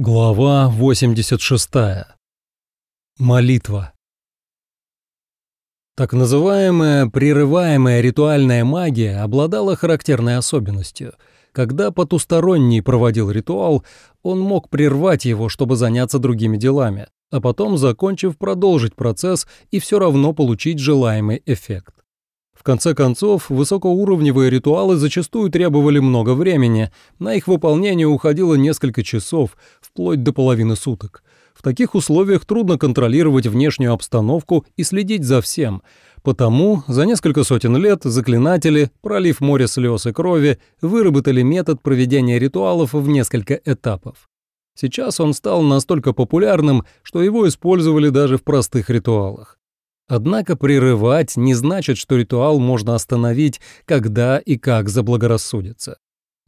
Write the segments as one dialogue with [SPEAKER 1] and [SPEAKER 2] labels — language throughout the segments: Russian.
[SPEAKER 1] Глава 86. Молитва. Так называемая прерываемая ритуальная магия обладала характерной особенностью. Когда потусторонний проводил ритуал, он мог прервать его, чтобы заняться другими делами, а потом, закончив, продолжить процесс и все равно получить желаемый эффект. В конце концов, высокоуровневые ритуалы зачастую требовали много времени, на их выполнение уходило несколько часов, вплоть до половины суток. В таких условиях трудно контролировать внешнюю обстановку и следить за всем, потому за несколько сотен лет заклинатели, пролив море слез и крови, выработали метод проведения ритуалов в несколько этапов. Сейчас он стал настолько популярным, что его использовали даже в простых ритуалах. Однако прерывать не значит, что ритуал можно остановить, когда и как заблагорассудится.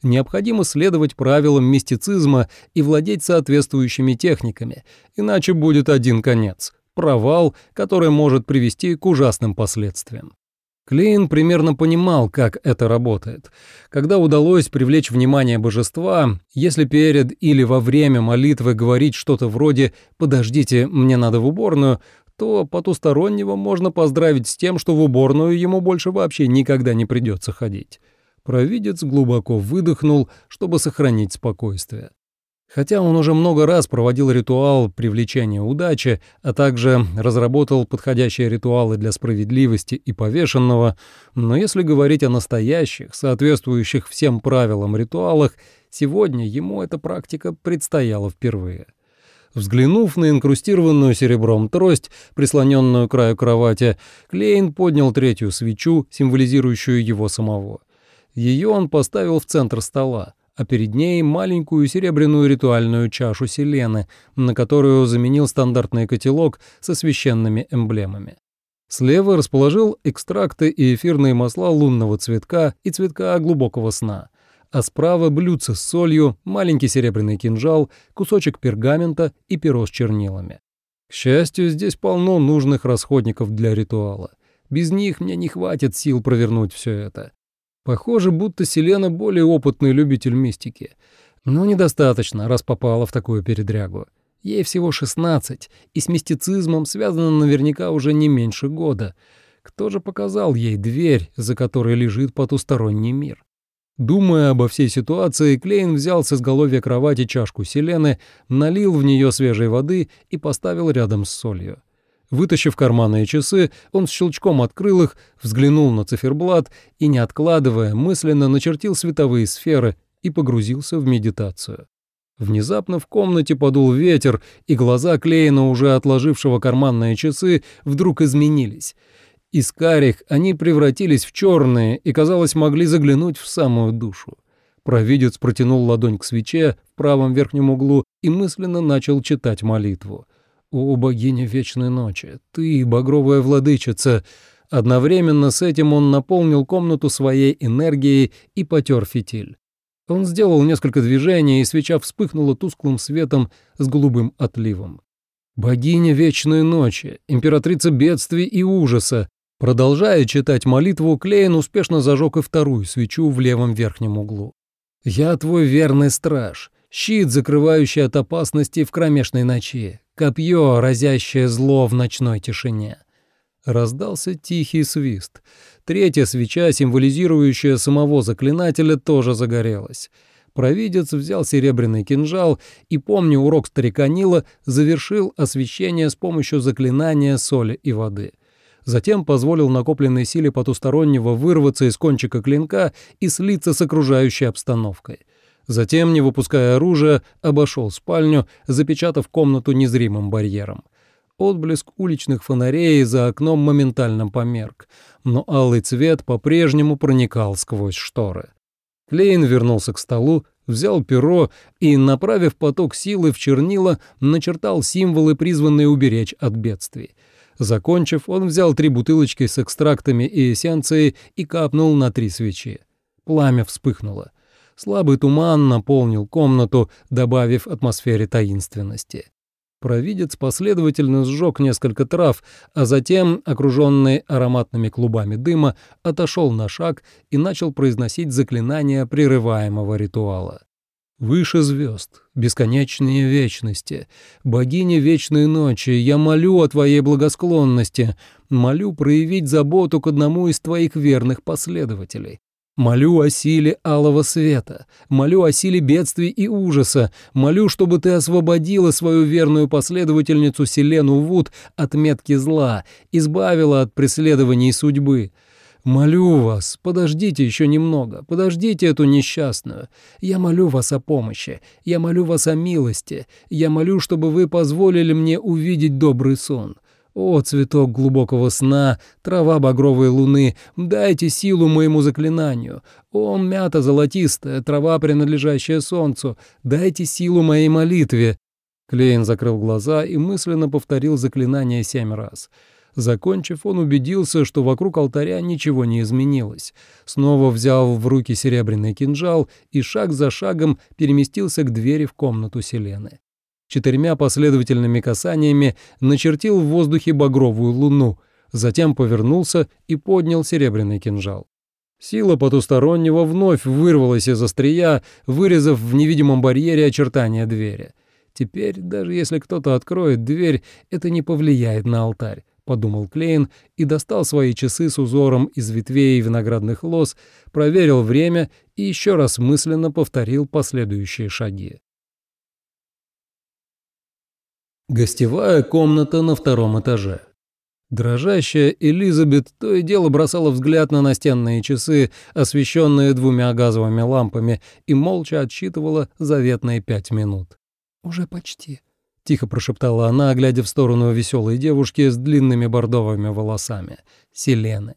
[SPEAKER 1] Необходимо следовать правилам мистицизма и владеть соответствующими техниками, иначе будет один конец – провал, который может привести к ужасным последствиям. Клейн примерно понимал, как это работает. Когда удалось привлечь внимание божества, если перед или во время молитвы говорить что-то вроде «подождите, мне надо в уборную», то потустороннего можно поздравить с тем, что в уборную ему больше вообще никогда не придется ходить. Провидец глубоко выдохнул, чтобы сохранить спокойствие. Хотя он уже много раз проводил ритуал привлечения удачи, а также разработал подходящие ритуалы для справедливости и повешенного, но если говорить о настоящих, соответствующих всем правилам ритуалах, сегодня ему эта практика предстояла впервые. Взглянув на инкрустированную серебром трость, прислоненную к краю кровати, Клейн поднял третью свечу, символизирующую его самого. Ее он поставил в центр стола, а перед ней маленькую серебряную ритуальную чашу Селены, на которую заменил стандартный котелок со священными эмблемами. Слева расположил экстракты и эфирные масла лунного цветка и цветка глубокого сна — а справа блюдце с солью, маленький серебряный кинжал, кусочек пергамента и перо с чернилами. К счастью, здесь полно нужных расходников для ритуала. Без них мне не хватит сил провернуть все это. Похоже, будто Селена более опытный любитель мистики. Но недостаточно, раз попала в такую передрягу. Ей всего 16, и с мистицизмом связано наверняка уже не меньше года. Кто же показал ей дверь, за которой лежит потусторонний мир? Думая обо всей ситуации, Клейн взял с изголовья кровати чашку селены, налил в нее свежей воды и поставил рядом с солью. Вытащив карманные часы, он с щелчком открыл их, взглянул на циферблат и, не откладывая, мысленно начертил световые сферы и погрузился в медитацию. Внезапно в комнате подул ветер, и глаза Клейна, уже отложившего карманные часы, вдруг изменились — из карих они превратились в черные и, казалось, могли заглянуть в самую душу. Провидец протянул ладонь к свече в правом верхнем углу и мысленно начал читать молитву. «О, богиня вечной ночи, ты, багровая владычица!» Одновременно с этим он наполнил комнату своей энергией и потер фитиль. Он сделал несколько движений, и свеча вспыхнула тусклым светом с голубым отливом. «Богиня вечной ночи, императрица бедствий и ужаса, Продолжая читать молитву, Клейн успешно зажег и вторую свечу в левом верхнем углу. «Я твой верный страж, щит, закрывающий от опасности в кромешной ночи, копье, разящее зло в ночной тишине». Раздался тихий свист. Третья свеча, символизирующая самого заклинателя, тоже загорелась. Провидец взял серебряный кинжал и, помня урок старика Нила, завершил освещение с помощью заклинания соли и воды затем позволил накопленной силе потустороннего вырваться из кончика клинка и слиться с окружающей обстановкой. Затем, не выпуская оружия, обошел спальню, запечатав комнату незримым барьером. Отблеск уличных фонарей за окном моментально померк, но алый цвет по-прежнему проникал сквозь шторы. Клейн вернулся к столу, взял перо и, направив поток силы в чернила, начертал символы, призванные уберечь от бедствий — Закончив, он взял три бутылочки с экстрактами и эссенцией и капнул на три свечи. Пламя вспыхнуло. Слабый туман наполнил комнату, добавив атмосфере таинственности. Провидец последовательно сжег несколько трав, а затем, окруженный ароматными клубами дыма, отошел на шаг и начал произносить заклинание прерываемого ритуала. Выше звезд, бесконечные вечности, богиня вечной ночи, я молю о твоей благосклонности, молю проявить заботу к одному из твоих верных последователей. Молю о силе алого света, молю о силе бедствий и ужаса, молю, чтобы ты освободила свою верную последовательницу Селену Вуд от метки зла, избавила от преследований судьбы. Молю вас, подождите еще немного, подождите эту несчастную. Я молю вас о помощи, я молю вас о милости, я молю, чтобы вы позволили мне увидеть добрый сон. О, цветок глубокого сна, трава багровой луны, дайте силу моему заклинанию. О, мята золотистая, трава, принадлежащая солнцу, дайте силу моей молитве». Клейн закрыл глаза и мысленно повторил заклинание семь раз — Закончив, он убедился, что вокруг алтаря ничего не изменилось. Снова взял в руки серебряный кинжал и шаг за шагом переместился к двери в комнату Селены. Четырьмя последовательными касаниями начертил в воздухе багровую луну, затем повернулся и поднял серебряный кинжал. Сила потустороннего вновь вырвалась из острия, вырезав в невидимом барьере очертания двери. Теперь, даже если кто-то откроет дверь, это не повлияет на алтарь подумал Клейн и достал свои часы с узором из ветвей виноградных лоз, проверил время и еще раз мысленно повторил последующие шаги. Гостевая комната на втором этаже. Дрожащая Элизабет то и дело бросала взгляд на настенные часы, освещенные двумя газовыми лампами, и молча отсчитывала заветные пять минут. «Уже почти», — тихо прошептала она, глядя в сторону веселой девушки с длинными бордовыми волосами, Селены.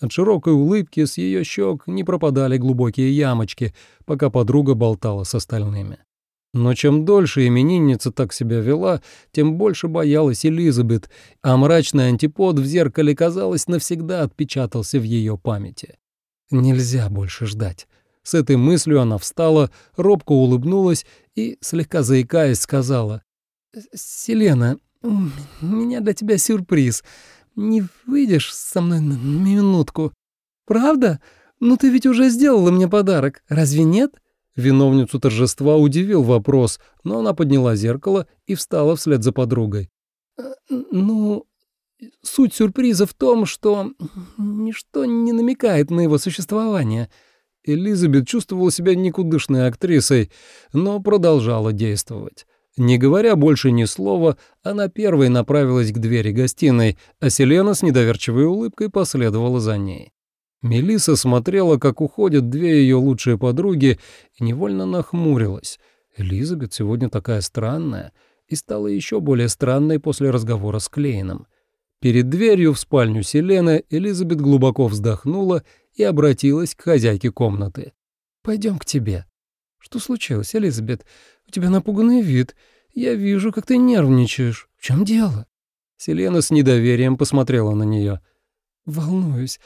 [SPEAKER 1] От широкой улыбки с ее щек не пропадали глубокие ямочки, пока подруга болтала с остальными. Но чем дольше именинница так себя вела, тем больше боялась Элизабет, а мрачный антипод в зеркале, казалось, навсегда отпечатался в ее памяти. Нельзя больше ждать. С этой мыслью она встала, робко улыбнулась и, слегка заикаясь, сказала «Селена, у меня для тебя сюрприз. Не выйдешь со мной на минутку? Правда? Ну ты ведь уже сделала мне подарок, разве нет?» Виновницу торжества удивил вопрос, но она подняла зеркало и встала вслед за подругой. «Э, «Ну, суть сюрприза в том, что ничто не намекает на его существование». Элизабет чувствовала себя никудышной актрисой, но продолжала действовать. Не говоря больше ни слова, она первой направилась к двери гостиной, а Селена с недоверчивой улыбкой последовала за ней. Мелиса смотрела, как уходят две ее лучшие подруги, и невольно нахмурилась. Элизабет сегодня такая странная, и стала еще более странной после разговора с Клейном. Перед дверью в спальню Селены Элизабет глубоко вздохнула и обратилась к хозяйке комнаты. «Пойдем к тебе». «Что случилось, Элизабет? У тебя напуганный вид. Я вижу, как ты нервничаешь. В чем дело?» Селена с недоверием посмотрела на нее. «Волнуюсь.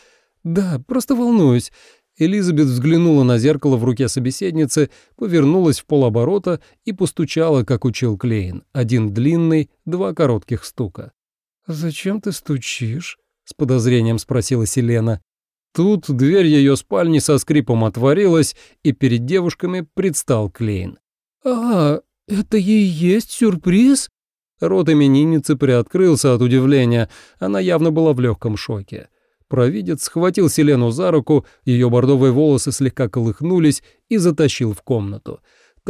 [SPEAKER 1] Да, просто волнуюсь». Элизабет взглянула на зеркало в руке собеседницы, повернулась в полоборота и постучала, как учил Клейн. Один длинный, два коротких стука. «Зачем ты стучишь?» — с подозрением спросила Селена. Тут дверь ее спальни со скрипом отворилась, и перед девушками предстал Клейн. «А, это ей есть сюрприз?» Рот именинницы приоткрылся от удивления, она явно была в легком шоке. Провидец схватил Селену за руку, ее бордовые волосы слегка колыхнулись и затащил в комнату.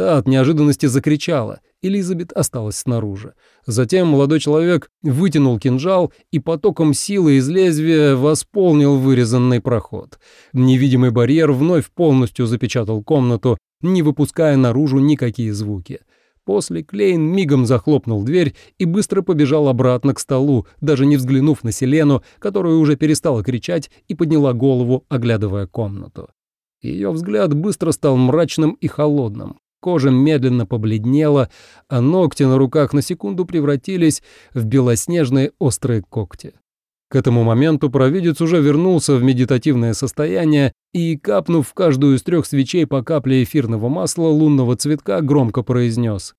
[SPEAKER 1] Та от неожиданности закричала, Элизабет осталась снаружи. Затем молодой человек вытянул кинжал и потоком силы из лезвия восполнил вырезанный проход. Невидимый барьер вновь полностью запечатал комнату, не выпуская наружу никакие звуки. После Клейн мигом захлопнул дверь и быстро побежал обратно к столу, даже не взглянув на Селену, которая уже перестала кричать и подняла голову, оглядывая комнату. Ее взгляд быстро стал мрачным и холодным. Кожа медленно побледнела, а ногти на руках на секунду превратились в белоснежные острые когти. К этому моменту провидец уже вернулся в медитативное состояние и, капнув в каждую из трех свечей по капле эфирного масла лунного цветка, громко произнес.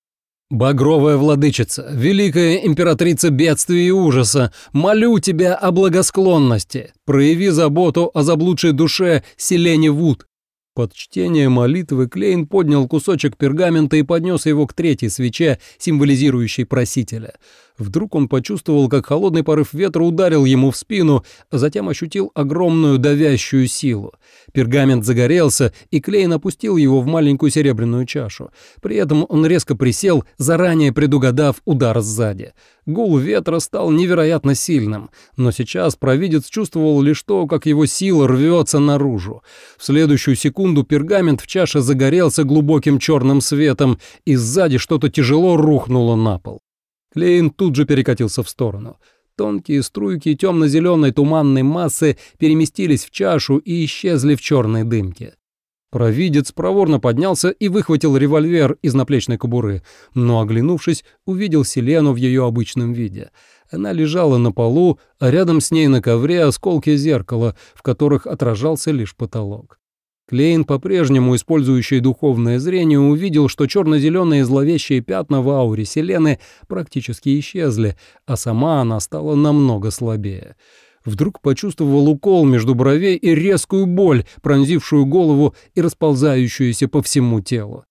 [SPEAKER 1] «Багровая владычица, великая императрица бедствия и ужаса, молю тебя о благосклонности, прояви заботу о заблудшей душе Селене Вуд, Под чтение молитвы Клейн поднял кусочек пергамента и поднес его к третьей свече, символизирующей просителя. Вдруг он почувствовал, как холодный порыв ветра ударил ему в спину, а затем ощутил огромную давящую силу. Пергамент загорелся, и Клейн опустил его в маленькую серебряную чашу. При этом он резко присел, заранее предугадав удар сзади. Гул ветра стал невероятно сильным, но сейчас провидец чувствовал лишь то, как его сила рвется наружу. В следующую секунду пергамент в чаше загорелся глубоким черным светом, и сзади что-то тяжело рухнуло на пол. Клейн тут же перекатился в сторону. Тонкие струйки темно-зеленой туманной массы переместились в чашу и исчезли в черной дымке. Провидец проворно поднялся и выхватил револьвер из наплечной кобуры, но, оглянувшись, увидел Селену в ее обычном виде. Она лежала на полу, а рядом с ней на ковре осколки зеркала, в которых отражался лишь потолок. Клейн, по-прежнему использующий духовное зрение, увидел, что черно-зеленые зловещие пятна в ауре Селены практически исчезли, а сама она стала намного слабее. Вдруг почувствовал укол между бровей и резкую боль, пронзившую голову и расползающуюся по всему телу.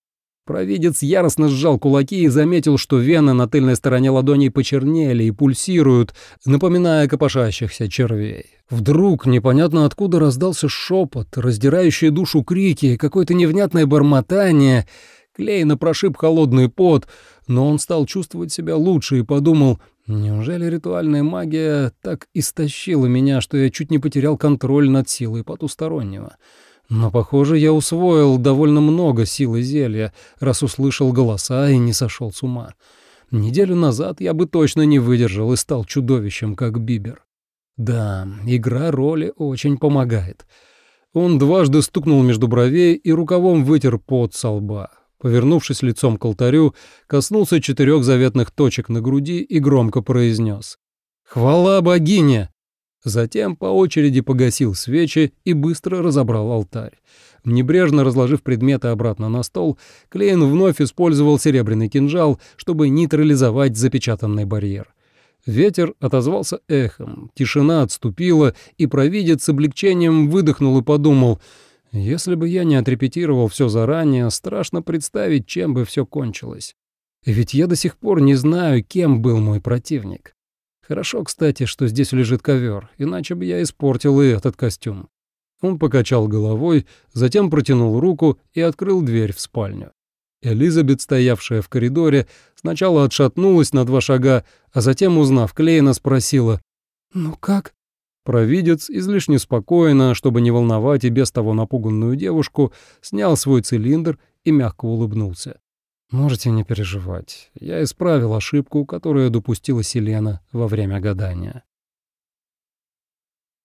[SPEAKER 1] Провидец яростно сжал кулаки и заметил, что вены на тыльной стороне ладоней почернели и пульсируют, напоминая копошащихся червей. Вдруг непонятно откуда раздался шепот, раздирающий душу крики, какое-то невнятное бормотание. Клейна прошиб холодный пот, но он стал чувствовать себя лучше и подумал, неужели ритуальная магия так истощила меня, что я чуть не потерял контроль над силой потустороннего. Но, похоже, я усвоил довольно много силы зелья, раз услышал голоса и не сошел с ума. Неделю назад я бы точно не выдержал и стал чудовищем, как Бибер. Да, игра роли очень помогает. Он дважды стукнул между бровей и рукавом вытер пот со лба. Повернувшись лицом к алтарю, коснулся четырех заветных точек на груди и громко произнес. «Хвала богине!» Затем по очереди погасил свечи и быстро разобрал алтарь. Небрежно разложив предметы обратно на стол, Клейн вновь использовал серебряный кинжал, чтобы нейтрализовать запечатанный барьер. Ветер отозвался эхом, тишина отступила, и провидец с облегчением выдохнул и подумал, «Если бы я не отрепетировал все заранее, страшно представить, чем бы все кончилось. Ведь я до сих пор не знаю, кем был мой противник». Хорошо, кстати, что здесь лежит ковер, иначе бы я испортил и этот костюм. Он покачал головой, затем протянул руку и открыл дверь в спальню. Элизабет, стоявшая в коридоре, сначала отшатнулась на два шага, а затем, узнав Клейна, спросила «Ну как?» Провидец, излишне спокойно, чтобы не волновать и без того напуганную девушку, снял свой цилиндр и мягко улыбнулся. Можете не переживать. Я исправил ошибку, которую допустила Селена во время гадания.